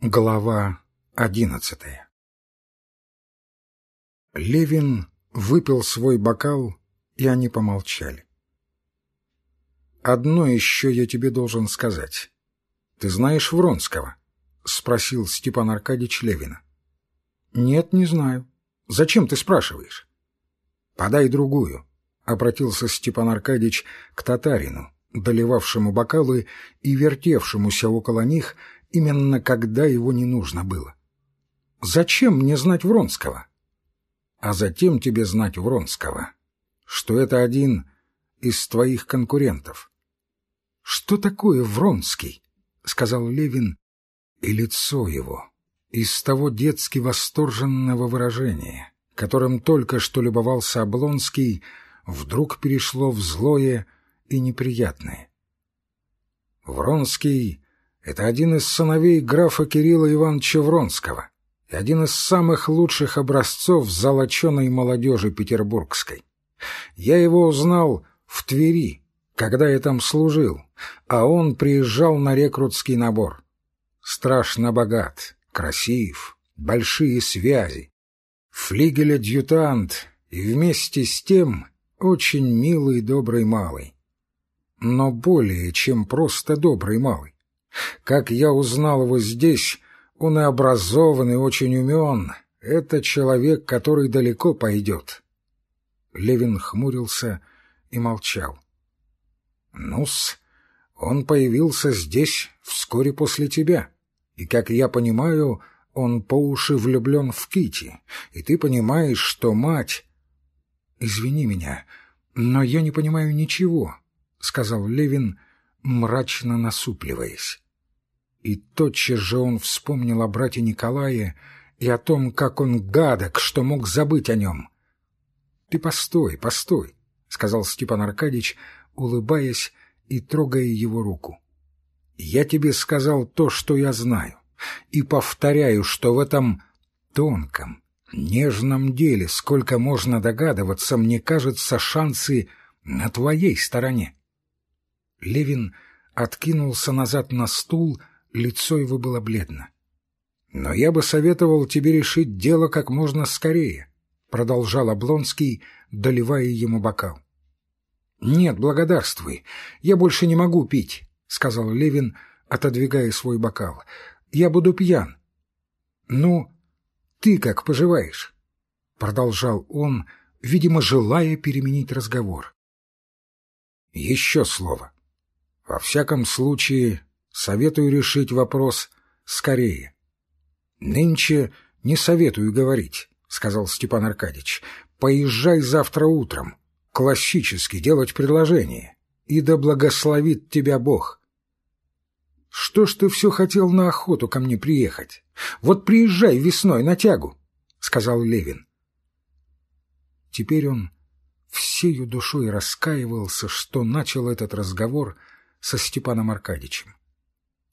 Глава одиннадцатая Левин выпил свой бокал, и они помолчали. «Одно еще я тебе должен сказать. Ты знаешь Вронского?» — спросил Степан Аркадьевич Левина. «Нет, не знаю. Зачем ты спрашиваешь?» «Подай другую», — обратился Степан Аркадьевич к татарину, доливавшему бокалы и вертевшемуся около них, — именно когда его не нужно было. Зачем мне знать Вронского? А затем тебе знать Вронского, что это один из твоих конкурентов. Что такое Вронский? — сказал Левин, и лицо его, из того детски восторженного выражения, которым только что любовался Облонский, вдруг перешло в злое и неприятное. Вронский это один из сыновей графа Кирилла Ивановича Вронского и один из самых лучших образцов золоченой молодежи петербургской. Я его узнал в Твери, когда я там служил, а он приезжал на рекрутский набор. Страшно богат, красив, большие связи. Флигель-адъютант и вместе с тем очень милый добрый малый. Но более, чем просто добрый малый. Как я узнал его здесь, он и образован, и очень умен. Это человек, который далеко пойдет. Левин хмурился и молчал. Ну-с, он появился здесь вскоре после тебя. И, как я понимаю, он по уши влюблен в Кити, и ты понимаешь, что мать... — Извини меня, но я не понимаю ничего, — сказал Левин, мрачно насупливаясь. И тотчас же он вспомнил о брате Николае и о том, как он гадок, что мог забыть о нем. — Ты постой, постой, — сказал Степан Аркадьич, улыбаясь и трогая его руку. — Я тебе сказал то, что я знаю, и повторяю, что в этом тонком, нежном деле, сколько можно догадываться, мне кажется, шансы на твоей стороне. Левин откинулся назад на стул лицо его было бледно. «Но я бы советовал тебе решить дело как можно скорее», — продолжал Облонский, доливая ему бокал. «Нет, благодарствуй, я больше не могу пить», — сказал Левин, отодвигая свой бокал. «Я буду пьян». «Ну, ты как поживаешь?» — продолжал он, видимо, желая переменить разговор. «Еще слово. Во всяком случае, Советую решить вопрос скорее. — Нынче не советую говорить, — сказал Степан Аркадьевич. — Поезжай завтра утром. Классически делать предложение. И да благословит тебя Бог. — Что ж ты все хотел на охоту ко мне приехать? Вот приезжай весной на тягу, — сказал Левин. Теперь он всею душой раскаивался, что начал этот разговор со Степаном Аркадьевичем.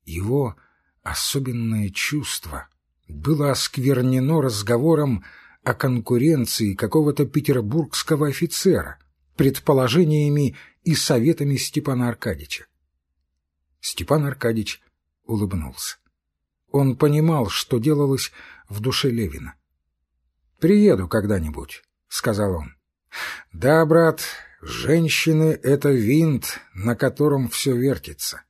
Его особенное чувство было осквернено разговором о конкуренции какого-то петербургского офицера, предположениями и советами Степана Аркадьича. Степан Аркадьич улыбнулся. Он понимал, что делалось в душе Левина. «Приеду когда-нибудь», — сказал он. «Да, брат, женщины — это винт, на котором все вертится.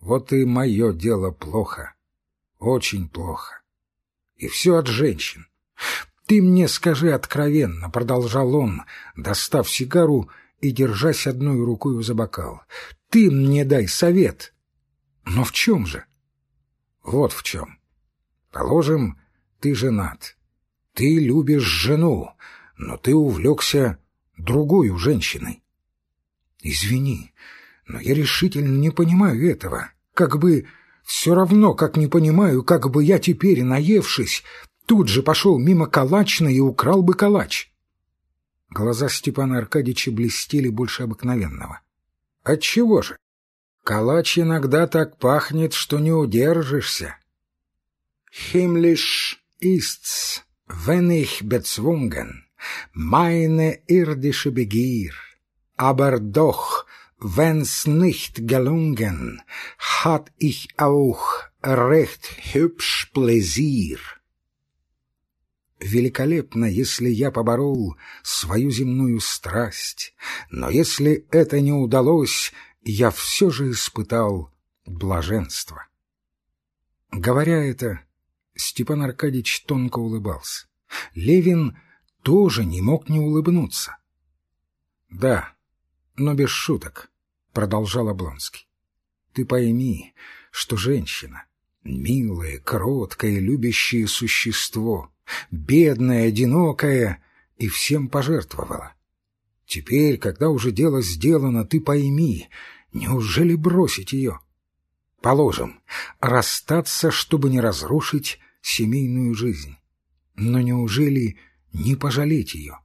Вот и мое дело плохо. Очень плохо. И все от женщин. Ты мне скажи откровенно, — продолжал он, достав сигару и держась одной рукой за бокал. Ты мне дай совет. Но в чем же? Вот в чем. Положим, ты женат. Ты любишь жену, но ты увлекся другой женщиной. Извини, — но я решительно не понимаю этого. Как бы все равно, как не понимаю, как бы я теперь, наевшись, тут же пошел мимо калачной и украл бы калач. Глаза Степана Аркадьевича блестели больше обыкновенного. Отчего же? Калач иногда так пахнет, что не удержишься. Himmlisch ist's, wenn ich bezwungen, meine irdische Begier, aber doch wenn's nicht gelungen, hat ich auch recht hübsch Plaisir. Великолепно, если я поборол свою земную страсть, но если это не удалось, я все же испытал блаженство. Говоря это, Степан Аркадьевич тонко улыбался. Левин тоже не мог не улыбнуться. — Да, но без шуток, — продолжал Облонский. — Ты пойми, что женщина — милое, кроткое, любящее существо, бедное, одинокое, и всем пожертвовала. Теперь, когда уже дело сделано, ты пойми, неужели бросить ее? Положим, расстаться, чтобы не разрушить семейную жизнь. Но неужели не пожалеть ее,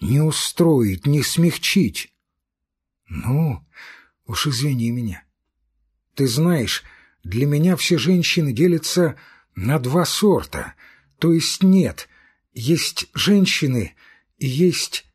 не устроить, не смягчить? Ну, уж извини меня. Ты знаешь, для меня все женщины делятся на два сорта, то есть нет, есть женщины и есть